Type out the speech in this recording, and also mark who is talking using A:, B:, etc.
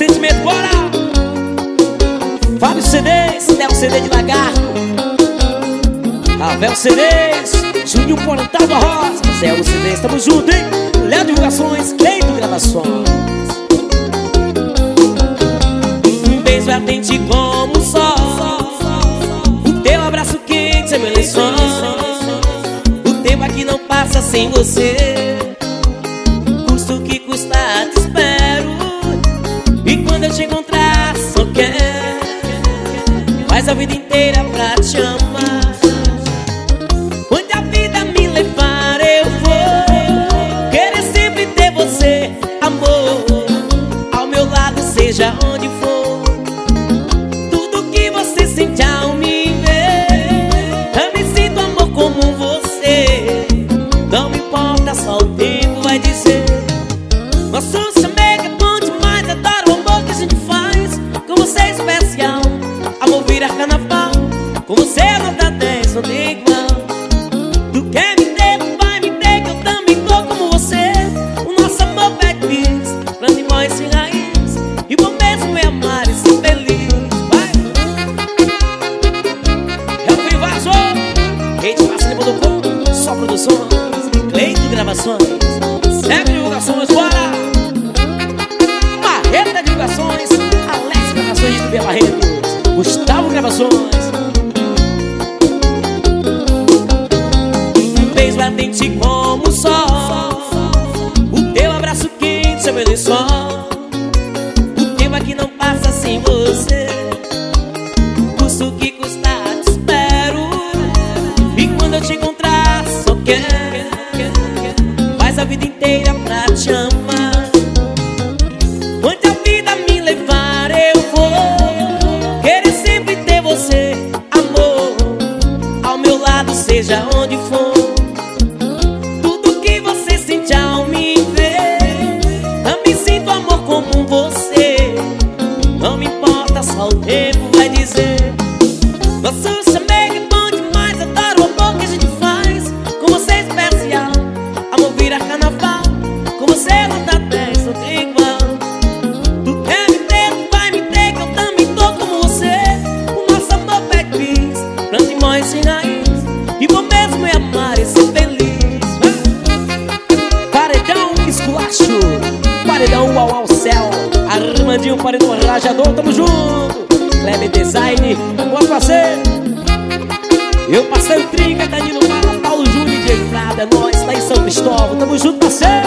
A: sentimento, bora! Fábio CDs, Léo CD de Lagarto Ravel CDs, junho Pontal da Rosa Zé o CDs, tamo junto, hein? Léo Divulgações, Leito Gravações. Um beijo ardente como o sol. O teu abraço quente é meu lençol O tempo aqui não passa sem você. Custo que custar a vida inteira pra te amar. Onde a vida me levar eu vou Querer sempre ter você, amor. Ao meu lado, seja onde Com você é nota 10, não tem igual. Tu quer me ter, tu vai me ter Que eu também tô como você. O nosso amor pede bis Planta e sem raiz. E bom mesmo é amar e ser feliz. Vai! É o Privazo Rede Ponto Só produções Cleito Gravações. Segue divulgações, bora! Ardente como o sol. O teu abraço quente é meu lençol O tempo aqui não passa sem você. Custo que custar te espero. E quando eu te encontrar só quero. Faz a vida inteira pra te amar. Onde a vida me levar eu vou Querer sempre ter você, amor. Ao meu lado, seja onde for Não me importa, só o tempo vai dizer. Nosso chamego é bom demais Adoro o amor que a gente faz Com você é especial. Amor vira carnaval Com você é Armandinho, paredão rajador, tamo junto. Kleber Design, bom parceiro. Eu parceiro Trinca, Danilo Mala, Paulo Júnior, Diego Prada Nós, tá em São Cristóvão, tamo junto parceiro